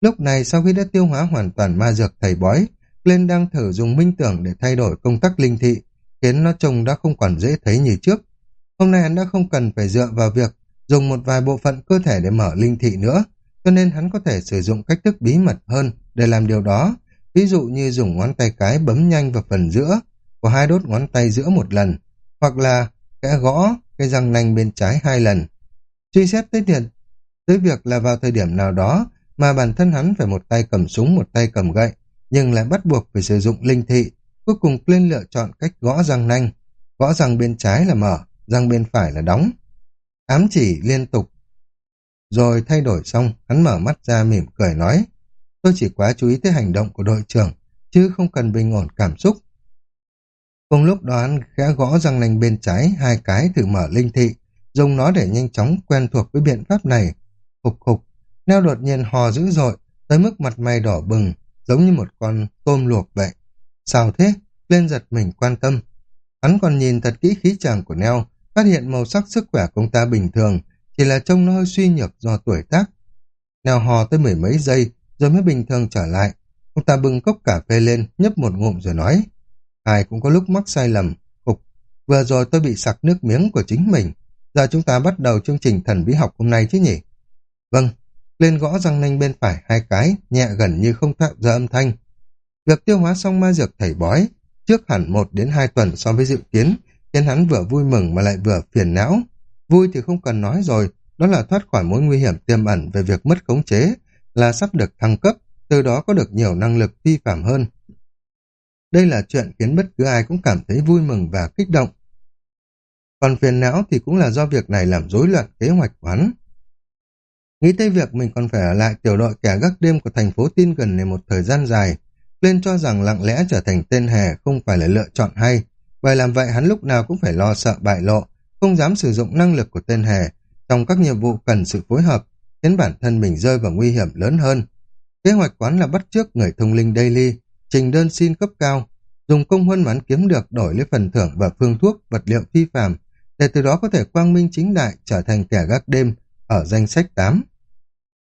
S1: Lúc này sau khi đã tiêu hóa hoàn toàn ma dược thầy bói, Glenn đang thử dùng minh tưởng để thay đổi công tắc linh thị, khiến nó trông đã không còn dễ thấy như trước. Hôm nay hắn đã không cần phải dựa vào việc dùng một vài bộ phận cơ thể để mở linh thị nữa, cho nên hắn có thể sử dụng cách thức bí mật hơn để làm điều đó, ví dụ như dùng ngón tay cái bấm nhanh vào phần giữa của hai đốt ngón tay giữa một lần, hoặc là kẽ gõ cái răng nanh bên trái hai lần. Truy xét tới tiền, tới việc là vào thời điểm nào đó mà bản thân hắn phải một tay cầm súng một tay cầm gậy, nhưng lại bắt buộc phải sử dụng linh thị Cuối cùng Clint lựa chọn cách gõ răng nanh. Gõ răng bên trái là mở, răng bên phải là đóng. Ám chỉ liên tục. Rồi thay đổi xong, hắn mở mắt ra mỉm cười nói. Tôi chỉ quá chú ý tới hành động của đội trưởng, chứ không cần bình ổn cảm xúc. Cùng lúc đó hắn khẽ gõ răng nanh bên trái hai cái thử mở linh thị, dùng nó để nhanh chóng quen thuộc với biện pháp này. Hục hục, neo đột nhiên hò dữ dội, tới mức mặt mày đỏ bừng, giống như một con tôm luộc vậy. Sao thế? Lên giật mình quan tâm. Hắn còn nhìn thật kỹ khí chàng của Neo, phát hiện màu sắc sức khỏe của ông ta bình thường, chỉ là trông nó hơi suy nhược do tuổi tác. Neo hò tới mười mấy giây, rồi mới bình thường trở lại. Ông ta bưng cốc cà phê lên, nhấp một ngụm rồi nói. Ai cũng có lúc mắc sai lầm. Cục, vừa rồi tôi bị sặc nước miếng của chính mình. Giờ chúng ta bắt đầu chương trình thần bí học hôm nay chứ nhỉ? Vâng, lên gõ răng nanh bên phải hai cái, nhẹ gần như không tạo ra âm thanh. Việc tiêu hóa xong ma dược thầy bói, trước hẳn một đến hai tuần so với dự kiến, khiến hắn vừa vui mừng mà lại vừa phiền não. Vui thì không cần nói rồi, đó là thoát khỏi mối nguy hiểm tiềm ẩn về việc mất khống chế, là sắp được thăng cấp, từ đó có được nhiều năng lực phi phạm hơn. Đây là chuyện khiến bất cứ ai cũng cảm thấy vui mừng và kích động. Còn phiền não thì cũng là do việc này làm rối loạn kế hoạch của hắn. Nghĩ tới việc mình còn phải ở lại tiểu đội kẻ gác đêm của thành phố tin gần này một thời gian dài, lên cho rằng lặng lẽ trở thành tên hề không phải là lựa chọn hay, Vậy làm vậy hắn lúc nào cũng phải lo sợ bại lộ, không dám sử dụng năng lực của tên hề trong các nhiệm vụ cần sự phối hợp, khiến bản thân mình rơi vào nguy hiểm lớn hơn. Kế hoạch quán là bắt trước người thông linh Daily, trình đơn xin cấp cao, dùng công huân mán kiếm được đổi lấy phần thưởng và phương thuốc, vật liệu phi phạm, để từ đó có thể quang minh chính đại trở thành kẻ gác đêm ở danh sách 8.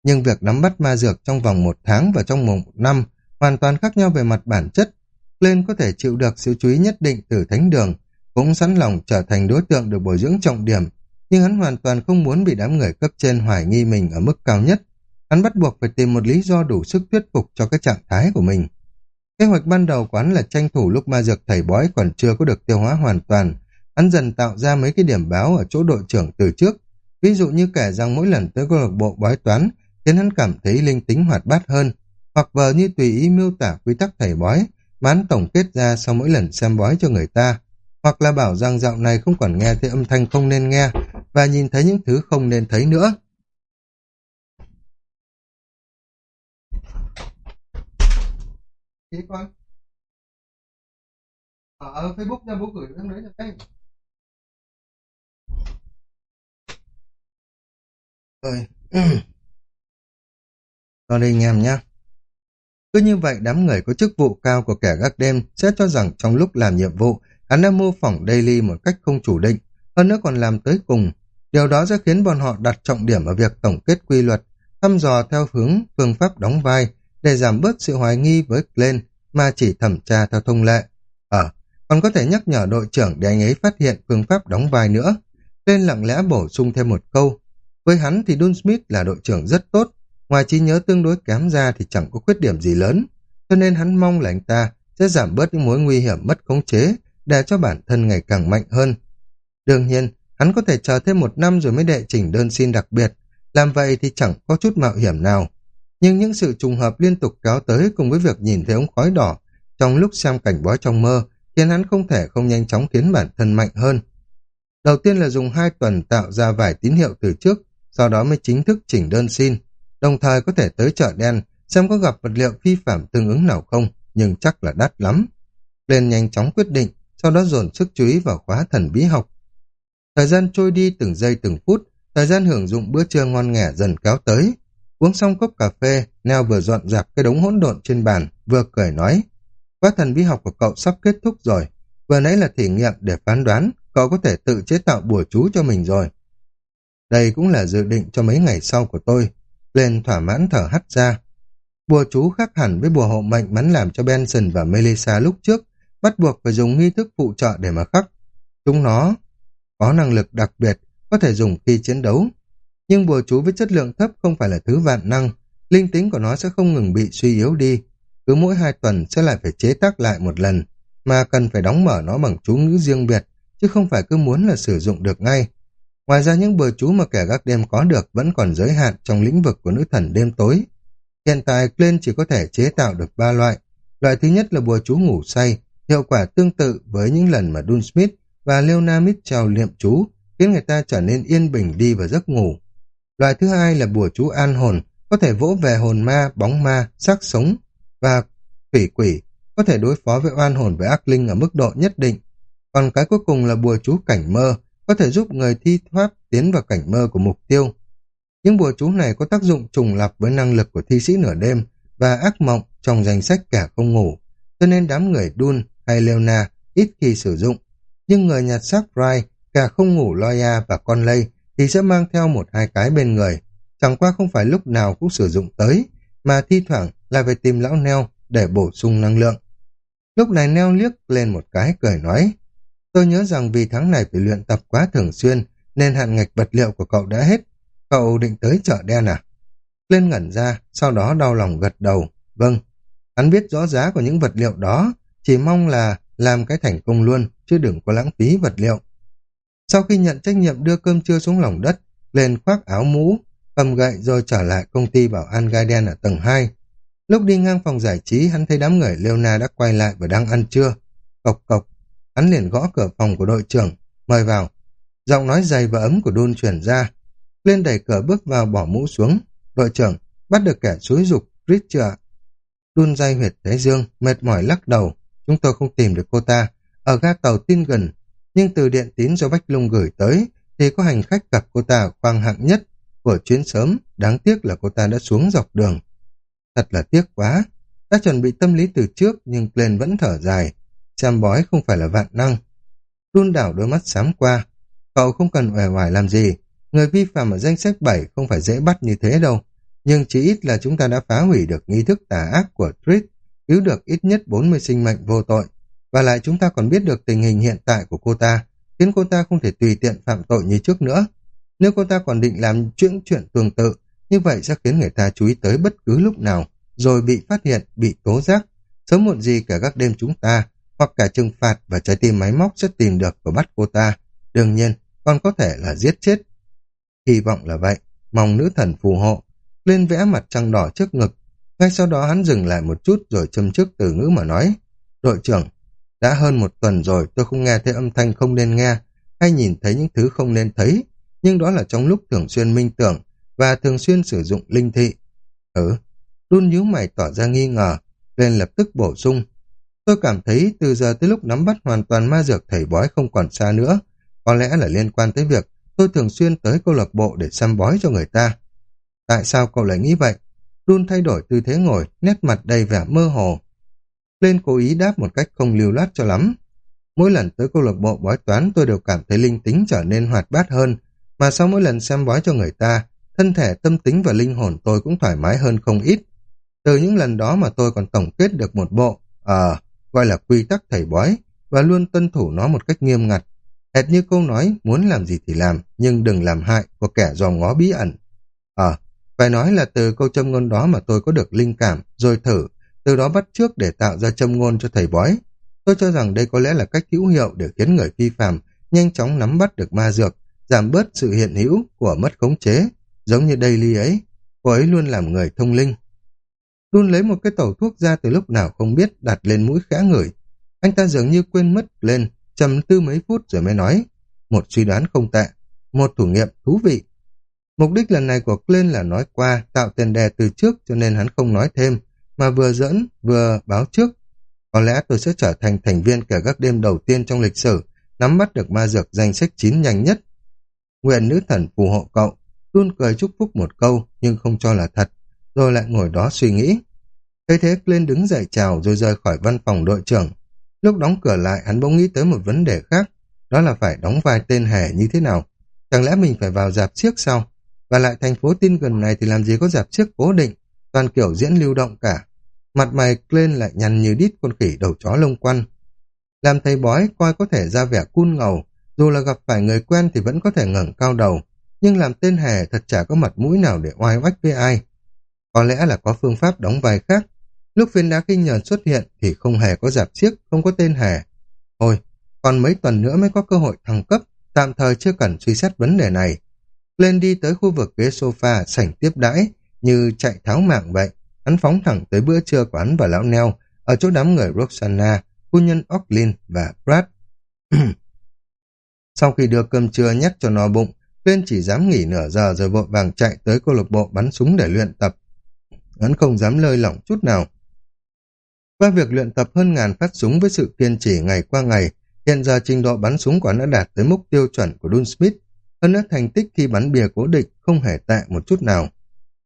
S1: Nhưng việc nắm bắt ma dược trong vòng một tháng và trong một năm hoàn toàn khác nhau về mặt bản chất. Lên có thể chịu được sự chú ý nhất định từ thánh đường, cũng sẵn lòng trở thành đối tượng được bồi dưỡng trọng điểm, nhưng hắn hoàn toàn không muốn bị đám người cấp trên hoài nghi mình ở mức cao nhất. Hắn bắt buộc phải tìm một lý do đủ sức thuyết phục cho cái trạng thái của mình. Kế hoạch ban đầu của hắn là tranh thủ lúc ma dược thầy bói còn chưa có được tiêu hóa hoàn toàn. Hắn dần tạo ra mấy cái điểm báo ở chỗ đội trưởng từ trước. Ví dụ như kể rằng mỗi lần tới câu lạc bộ bói toán khiến hắn cảm thấy linh tính hoạt bát hơn, hoặc vờ như tùy ý miêu tả quy tắc thầy bói, bán tổng kết ra sau mỗi lần xem bói cho người ta, hoặc là bảo rằng dạo này không còn nghe thấy âm thanh không nên nghe, và nhìn thấy những thứ không nên thấy nữa. Chị con Ở Facebook nha bố gửi sang đấy cho anh ơi Cho đi anh em nhé cứ như vậy đám người có chức vụ cao của kẻ gác đêm sẽ cho rằng trong lúc làm nhiệm vụ, hắn đã mô phỏng Daily một cách không chủ định, hơn nữa còn làm tới cùng. Điều đó sẽ khiến bọn họ đặt trọng điểm ở việc tổng kết quy luật, thăm dò theo hướng phương pháp đóng vai để giảm bớt sự hoài nghi với Glenn mà chỉ thẩm tra theo thông lệ. Ờ, còn có thể nhắc nhở đội trưởng để anh ấy phát hiện phương pháp đóng vai nữa. Glenn lặng lẽ bổ sung thêm một câu. Với hắn thì Dun Smith là đội trưởng rất tốt, Ngoài trí nhớ tương đối kém ra thì chẳng có khuyết điểm gì lớn, cho nên hắn mong là anh ta sẽ giảm bớt những mối nguy hiểm mất khống chế để cho bản thân ngày càng mạnh hơn. Đương nhiên, hắn có thể chờ thêm một năm rồi mới đệ trình đơn xin đặc biệt, làm vậy thì chẳng có chút mạo hiểm nào. Nhưng những sự trùng hợp liên tục kéo tới cùng với việc nhìn thấy ống khói đỏ trong lúc xem cảnh bói trong mơ khiến hắn không thể không nhanh chóng khiến bản thân mạnh hơn. Đầu tiên là dùng hai tuần tạo ra vài tín hiệu từ trước, sau đó mới chính thức chỉnh đơn xin đồng thời có thể tới chợ đen xem có gặp vật liệu phi phạm tương ứng nào không, nhưng chắc là đắt lắm. Lên nhanh chóng quyết định, sau đó dồn sức chú ý vào khóa thần bí học. Thời gian trôi đi từng giây từng phút, thời gian hưởng dụng bữa trưa ngon nghẻ dần kéo tới. Uống xong cốc cà phê, Neo vừa dọn dẹp cái đống hỗn độn trên bàn, vừa cười nói. Khóa thần bí học của cậu sắp kết thúc rồi. Vừa nãy là thử nghiệm để phán đoán, cậu có thể tự chế tạo bùa chú cho mình rồi. Đây cũng là dự định cho mấy ngày sau của tôi, lên thỏa mãn thở hắt ra. Bùa chú khác hẳn với bùa hộ mệnh mắn làm cho Benson và Melissa lúc trước, bắt buộc phải dùng nghi thức phụ trợ để mà khắc. Chúng nó có năng lực đặc biệt, có thể dùng khi chiến đấu. Nhưng bùa chú với chất lượng thấp không phải là thứ vạn năng, linh tính của nó sẽ không ngừng bị suy yếu đi. Cứ mỗi hai tuần sẽ lại phải chế tác lại một lần, mà cần phải đóng mở nó bằng chú ngữ riêng biệt, chứ không phải cứ muốn là sử dụng được ngay. Ngoài ra những bừa chú mà kẻ gác đêm có được vẫn còn giới hạn trong lĩnh vực của nữ thần đêm tối. Hiện tại Glenn chỉ có thể chế tạo được ba loại. Loại thứ nhất là bùa chú ngủ say, hiệu quả tương tự với những lần mà Dun Smith và Leona Mitchell liệm chú, khiến người ta trở nên yên bình đi vào giấc ngủ. Loại thứ hai là bùa chú an hồn, có thể vỗ về hồn ma, bóng ma, xác sống và quỷ quỷ, có thể đối phó với oan hồn với ác linh ở mức độ nhất định. Còn cái cuối cùng là bùa chú cảnh mơ, có thể giúp người thi thoát tiến vào cảnh mơ của mục tiêu. Những bùa chú này có tác dụng trùng lập với năng lực của thi sĩ nửa đêm và ác mộng trong danh sách cả không ngủ, cho nên đám người Dun hay Leona ít khi sử dụng. Nhưng người nhặt xác Rai, cả không ngủ Loya và con lây thì sẽ mang theo một hai cái bên người. Chẳng qua không phải lúc nào cũng sử dụng tới, mà thi thoảng là về tìm lão neo để bổ sung năng lượng. Lúc này neo liếc lên một cái cười nói, Tôi nhớ rằng vì tháng này phải luyện tập quá thường xuyên, nên hạn ngạch vật liệu của cậu đã hết. Cậu định tới chợ đen à? Lên ngẩn ra, sau đó đau lòng gật đầu. Vâng, hắn biết rõ giá của những vật liệu đó, chỉ mong là làm cái thành công luôn, chứ đừng có lãng phí vật liệu. Sau khi nhận trách nhiệm đưa cơm trưa xuống lòng đất, lên khoác áo mũ, cầm gậy rồi trở lại công ty bảo an gai đen ở tầng 2. Lúc đi ngang phòng giải trí, hắn thấy đám người Leona đã quay lại và đang ăn trưa. Cộc cộc, Hắn liền gõ cửa phòng của đội trưởng, mời vào. Giọng nói dày và ấm của đun truyền ra. Lên đẩy cửa bước vào bỏ mũ xuống. Đội trưởng, bắt được kẻ xúi dục, Rít chưa? Đun dây huyệt thái dương, mệt mỏi lắc đầu. Chúng tôi không tìm được cô ta. Ở ga tàu tin gần, nhưng từ điện tín do Bách Lung gửi tới, thì có hành khách gặp cô ta ở khoang hạng nhất của chuyến sớm, đáng tiếc là cô ta đã xuống dọc đường. Thật là tiếc quá, đã chuẩn bị tâm lý từ trước nhưng Glenn vẫn thở dài. Xem bói không phải là vạn năng. Đun đảo đôi mắt sám qua. Cậu không cần uể oải làm gì. Người vi phạm ở danh sách 7 không phải dễ bắt như thế đâu. Nhưng chỉ ít là chúng ta đã phá hủy được nghi thức tà ác của trit, cứu được ít nhất 40 sinh mệnh vô tội. Và lại chúng ta còn biết được tình hình hiện tại của cô ta, khiến cô ta không thể tùy tiện phạm tội như trước nữa. Nếu cô ta còn định làm chuyện chuyện tương tự, như vậy sẽ khiến người ta chú ý tới bất cứ lúc nào, rồi bị phát hiện, bị tố giác. Sớm muộn gì cả các đêm chúng ta, hoặc cả trừng phạt và trái tim máy móc sẽ tìm được và bắt cô ta. Đương nhiên, còn có thể là giết chết. Hy vọng là vậy, mong nữ thần phù hộ. Lên vẽ mặt trăng đỏ trước ngực. Ngay sau đó hắn dừng lại một chút rồi châm trước từ ngữ mà nói. Đội trưởng, đã hơn một tuần rồi tôi không nghe thấy âm thanh không nên nghe, hay nhìn thấy những thứ không nên thấy, nhưng đó là trong lúc thường xuyên minh tưởng và thường xuyên sử dụng linh thị. Ừ, đun nhíu mày tỏ ra nghi ngờ, lên lập tức bổ sung. Tôi cảm thấy từ giờ tới lúc nắm bắt hoàn toàn ma dược thầy bói không còn xa nữa, có lẽ là liên quan tới việc tôi thường xuyên tới câu lạc bộ để xăm bói cho người ta. Tại sao cậu lại nghĩ vậy? Đun thay đổi tư thế ngồi, nét mặt đầy vẻ mơ hồ. Lên cố ý đáp một cách không lưu loát cho lắm. Mỗi lần tới câu lạc bộ bói toán tôi đều cảm thấy linh tính trở nên hoạt bát hơn, mà sau mỗi lần xem bói cho người ta, thân thể, tâm tính và linh hồn tôi cũng thoải mái hơn không ít. Từ những lần đó mà tôi còn tổng kết được một bộ, ờ, gọi là quy tắc thầy bói, và luôn tuân thủ nó một cách nghiêm ngặt. Hệt như câu nói, muốn làm gì thì làm, nhưng đừng làm hại của kẻ dòm ngó bí ẩn. Ờ, phải nói là từ câu châm ngôn đó mà tôi có được linh cảm, rồi thử, từ đó bắt trước để tạo ra châm ngôn cho thầy bói. Tôi cho rằng đây có lẽ là cách hữu hiệu để khiến người phi phạm nhanh chóng nắm bắt được ma dược, giảm bớt sự hiện hữu của mất khống chế, giống như Daily ấy. Cô ấy luôn làm người thông linh. Đun lấy một cái tẩu thuốc ra từ lúc nào không biết đặt lên mũi khẽ ngửi. Anh ta dường như quên mất lên, trầm tư mấy phút rồi mới nói. Một suy đoán không tệ, một thử nghiệm thú vị. Mục đích lần này của Glenn là nói qua, tạo tiền đề từ trước cho nên hắn không nói thêm, mà vừa dẫn, vừa báo trước. Có lẽ tôi sẽ trở thành thành viên kẻ các đêm đầu tiên trong lịch sử, nắm bắt được ma dược danh sách chín nhanh nhất. Nguyện nữ thần phù hộ cậu, luôn cười chúc phúc một câu nhưng không cho là thật, rồi lại ngồi đó suy nghĩ. Thế thế lên đứng dậy chào rồi rời khỏi văn phòng đội trưởng. Lúc đóng cửa lại hắn bỗng nghĩ tới một vấn đề khác, đó là phải đóng vai tên hề như thế nào. Chẳng lẽ mình phải vào dạp siếc sao? Và lại thành phố tin gần này thì làm gì có dạp siếc cố định, toàn kiểu diễn lưu động cả. Mặt mày lên lại nhăn như đít con khỉ đầu chó lông quăn. Làm thầy bói coi có thể ra vẻ cun ngầu, dù là gặp phải người quen thì vẫn có thể ngẩng cao đầu, nhưng làm tên hề thật chả có mặt mũi nào để oai oách với ai. Có lẽ là có phương pháp đóng vai khác. Lúc viên đá kinh nhờn xuất hiện thì không hề có dạp chiếc, không có tên hề. Thôi, còn mấy tuần nữa mới có cơ hội thăng cấp, tạm thời chưa cần suy xét vấn đề này. Lên đi tới khu vực ghế sofa sảnh tiếp đãi, như chạy tháo mạng vậy. Hắn phóng thẳng tới bữa trưa của hắn và lão neo, ở chỗ đám người Roxana, phu nhân Ocklin và Brad. Sau khi đưa cơm trưa nhắc cho no bụng, Lên chỉ dám nghỉ nửa giờ rồi vội vàng chạy tới câu lạc bộ bắn súng để luyện tập. Hắn không dám lơi lỏng chút nào. Qua việc luyện tập hơn ngàn phát súng với sự kiên trì ngày qua ngày, hiện giờ trình độ bắn súng của hắn đã đạt tới mức tiêu chuẩn của Dun Smith. Hơn nữa thành tích khi bắn bìa cố định không hề tệ một chút nào.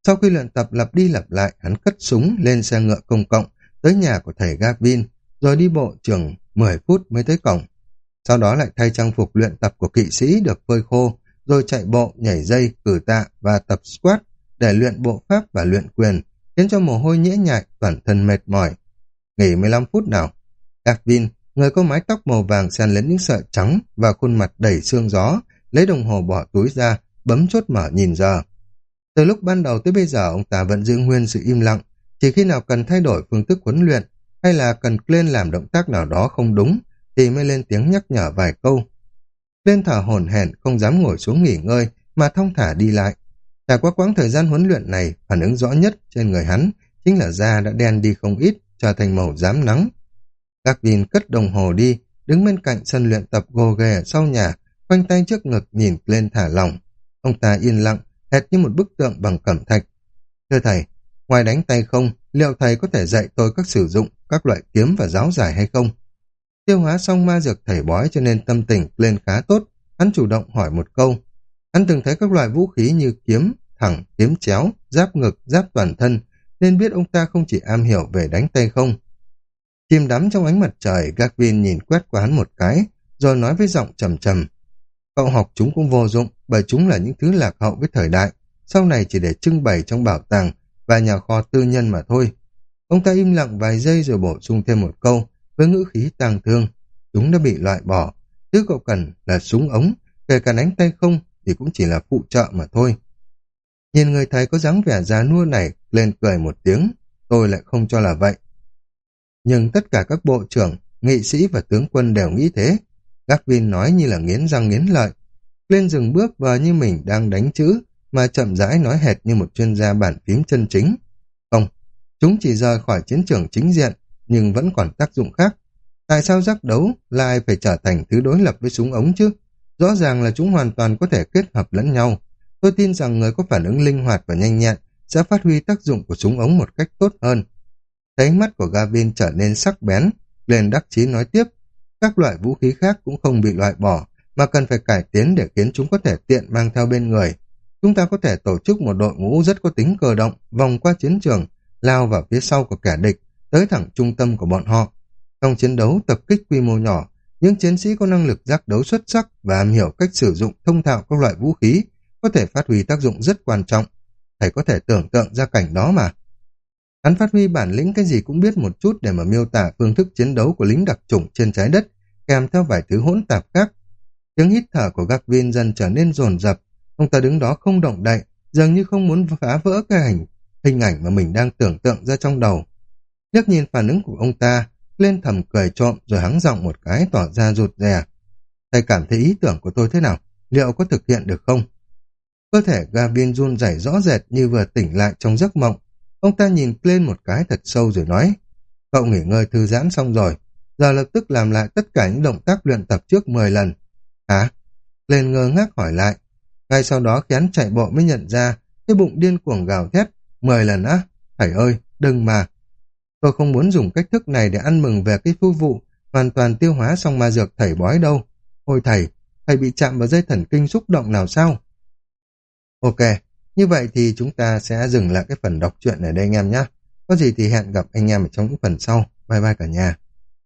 S1: Sau khi luyện tập lặp đi lặp lại, hắn cất súng lên xe ngựa công cộng tới nhà của thầy Gavin, rồi đi bộ chừng 10 phút mới tới cổng. Sau đó lại thay trang phục luyện tập của kỵ sĩ được phơi khô, rồi chạy bộ, nhảy dây, cử tạ và tập squat để luyện bộ pháp và luyện quyền, khiến cho mồ hôi nhễ nhại, toàn thân mệt mỏi. Nghỉ 15 phút nào. Edwin, người có mái tóc màu vàng xen lẫn những sợi trắng và khuôn mặt đầy sương gió, lấy đồng hồ bỏ túi ra, bấm chốt mở nhìn giờ. Từ lúc ban đầu tới bây giờ ông ta vẫn giữ nguyên sự im lặng, chỉ khi nào cần thay đổi phương thức huấn luyện hay là cần lên làm động tác nào đó không đúng thì mới lên tiếng nhắc nhở vài câu. Lên thở hổn hển không dám ngồi xuống nghỉ ngơi mà thong thả đi lại. Trải qua quãng thời gian huấn luyện này, phản ứng rõ nhất trên người hắn chính là da đã đen đi không ít, trở thành màu dám nắng. Các viên cất đồng hồ đi, đứng bên cạnh sân luyện tập gồ ghề sau nhà, quanh tay trước ngực nhìn lên thả lỏng. Ông ta yên lặng, hệt như một bức tượng bằng cẩm thạch. Thưa thầy, ngoài đánh tay không, liệu thầy có thể dạy tôi các sử dụng các loại kiếm và giáo giải hay không? Tiêu hóa xong ma dược thầy bói cho nên tâm tình lên khá tốt, hắn chủ động hỏi một câu. Hắn từng thấy các loại vũ khí như kiếm, thẳng, kiếm chéo, giáp ngực, giáp toàn thân, nên biết ông ta không chỉ am hiểu về đánh tay không. Chìm đắm trong ánh mặt trời, gavin nhìn quét qua hắn một cái, rồi nói với giọng trầm trầm. Cậu học chúng cũng vô dụng, bởi chúng là những thứ lạc hậu với thời đại, sau này chỉ để trưng bày trong bảo tàng và nhà kho tư nhân mà thôi. Ông ta im lặng vài giây rồi bổ sung thêm một câu, với ngữ khí tàng thương. Chúng đã bị loại bỏ, thứ cậu cần là súng ống, kể cả đánh tay không thì cũng chỉ là phụ trợ mà thôi. Nhìn người thầy có dáng vẻ già nua này lên cười một tiếng, tôi lại không cho là vậy. Nhưng tất cả các bộ trưởng, nghị sĩ và tướng quân đều nghĩ thế. Garvin nói như là nghiến răng nghiến lợi. Lên dừng bước và như mình đang đánh chữ, mà chậm rãi nói hệt như một chuyên gia bản phím chân chính. Không, chúng chỉ rời khỏi chiến trường chính diện, nhưng vẫn còn tác dụng khác. Tại sao giác đấu lại phải trở thành thứ đối lập với súng ống chứ? Rõ ràng là chúng hoàn toàn có thể kết hợp lẫn nhau. Tôi tin rằng người có phản ứng linh hoạt và nhanh nhẹn sẽ phát huy tác dụng của súng ống một cách tốt hơn. Thấy mắt của Gavin trở nên sắc bén, lên đắc chí nói tiếp, các loại vũ khí khác cũng không bị loại bỏ, mà cần phải cải tiến để khiến chúng có thể tiện mang theo bên người. Chúng ta có thể tổ chức một đội ngũ rất có tính cơ động, vòng qua chiến trường, lao vào phía sau của kẻ địch, tới thẳng trung tâm của bọn họ. Trong chiến đấu tập kích quy mô nhỏ, những chiến sĩ có năng lực giác đấu xuất sắc và am hiểu cách sử dụng thông thạo các loại vũ khí có thể phát huy tác dụng rất quan trọng. Thầy có thể tưởng tượng ra cảnh đó mà. Hắn phát huy bản lĩnh cái gì cũng biết một chút để mà miêu tả phương thức chiến đấu của lính đặc chủng trên trái đất, kèm theo vài thứ hỗn tạp khác. Tiếng hít thở của Gagvin dần trở nên rồn rập, ông ta đứng đó không động đậy, dường như không muốn phá vỡ cái hình, hình ảnh mà mình đang tưởng tượng ra trong đầu. Nhắc nhìn phản ứng của ông ta, lên thầm cười trộm rồi hắng giọng một cái tỏ ra rụt rè. Thầy cảm thấy ý tưởng của tôi thế nào? Liệu có thực hiện được không? Cơ thể Gavin run rẩy rõ rệt như vừa tỉnh lại trong giấc mộng. Ông ta nhìn lên một cái thật sâu rồi nói, cậu nghỉ ngơi thư giãn xong rồi, giờ lập tức làm lại tất cả những động tác luyện tập trước 10 lần. Hả? Lên ngơ ngác hỏi lại. Ngay sau đó khi chạy bộ mới nhận ra, cái bụng điên cuồng gào thét, 10 lần á, thầy ơi, đừng mà. Tôi không muốn dùng cách thức này để ăn mừng về cái phu vụ, hoàn toàn tiêu hóa xong ma dược thầy bói đâu. Ôi thầy, thầy bị chạm vào dây thần kinh xúc động nào sao? Ok, như vậy thì chúng ta sẽ dừng lại cái phần đọc truyện ở đây anh em nhé. Có gì thì hẹn gặp anh em ở trong những phần sau. Bye bye cả nhà.